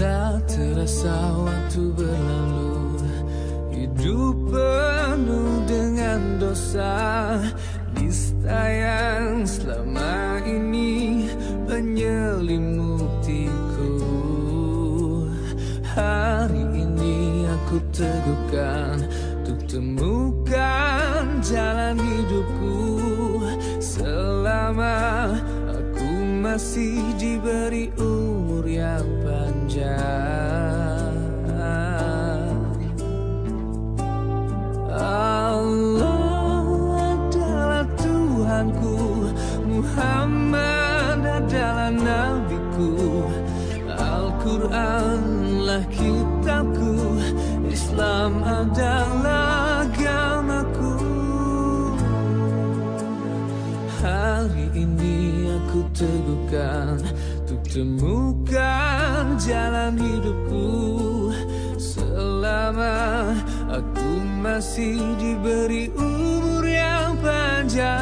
Tak terasa waktu berlalu. Hidup penuh dengan dosa. Nista yang selama ini menyelimutiku. Hari ini aku teguhkan Untuk temukan jalan hidupku Selama masih diberi umur yang panjang. Allah adalah Tuhanku Muhammad adalah nabiku. Al-Quranlah kitabku Islam adalah Hari ini aku teguhkan Untuk temukan jalan hidupku. Selama aku masih diberi umur yang panjang.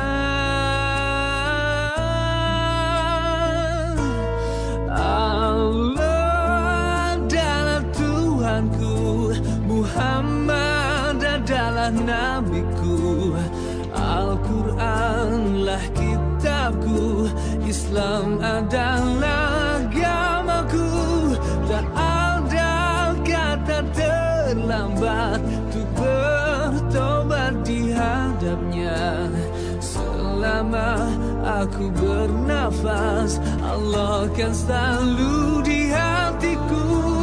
Allah adalah Tuhanku Muhammad adalah nabiku Al-Quranlah Islam adalah agamaku Tak ada kata terlambat Untuk bertobat di hadapnya. Selama aku bernafas Allah akan selalu di hatiku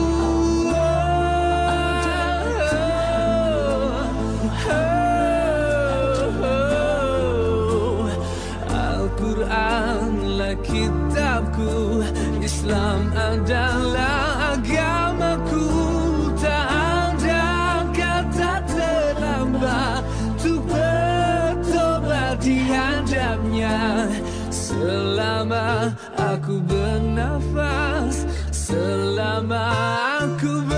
Islam adalah agamaku. Tak ada kata terlambat Untuk bertobat di hadapnya. Selama aku bernafas Selama aku